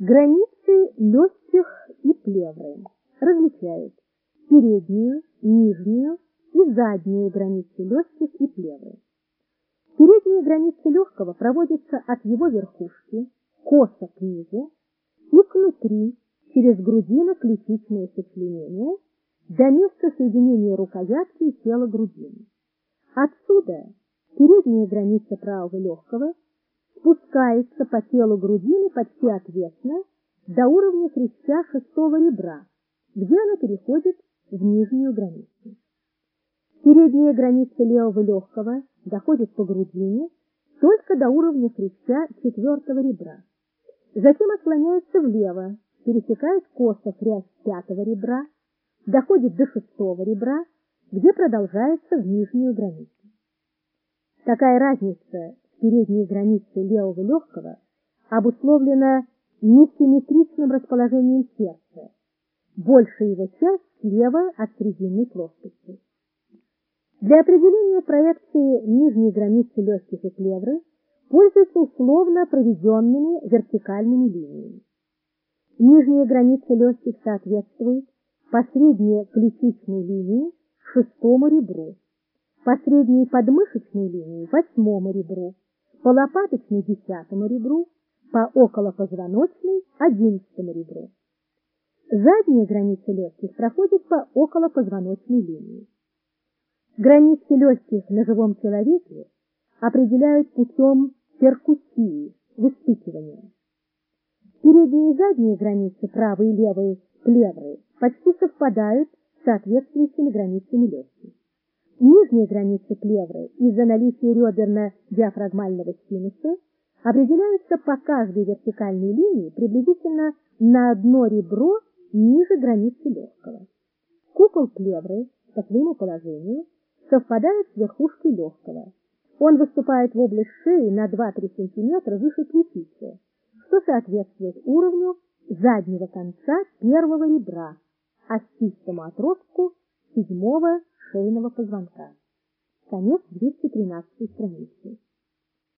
Границы легких и плевры различают переднюю, нижнюю и заднюю границы легких и плевры. Передняя граница легкого проводится от его верхушки, косо к низу и внутри, через грудино-ключичное сочленение, до места соединения рукоятки и тела грудины. Отсюда передняя граница правого легкого спускается по телу грудины почти отвесно до уровня хряща шестого ребра, где она переходит в нижнюю границу. Передняя граница левого легкого доходит по грудине только до уровня хряща четвертого ребра. Затем отклоняется влево, пересекает косо хрящ пятого ребра, доходит до шестого ребра, где продолжается в нижнюю границу. Такая разница передней границы левого легкого обусловлена несимметричным расположением сердца. Большая его часть слева от срединной плоскости. Для определения проекции нижней границы легких и плевры пользуются условно проведенными вертикальными линиями. Нижняя граница легких соответствует по средней ключичной линии шестому ребру, по средней подмышечной линии восьмому ребру, по лопаточной десятому ребру, по околопозвоночной одиннадцатому ребру. Задняя граница легких проходит по околопозвоночной линии. Границы легких на живом человеке определяют путем перкуссии, выстукивания. Передние и задние границы правой и левой плевры почти совпадают с соответствующими границами легких. Нижняя граница плевры из-за наличия реберно-диафрагмального синуса определяются по каждой вертикальной линии приблизительно на одно ребро ниже границы легкого. Купол плевры по своему положению совпадает с верхушкой легкого. Он выступает в область шеи на 2-3 см выше ключицы, что соответствует уровню заднего конца первого ребра, остистому отростку седьмого шейного позвонка. Конец 213 страницы.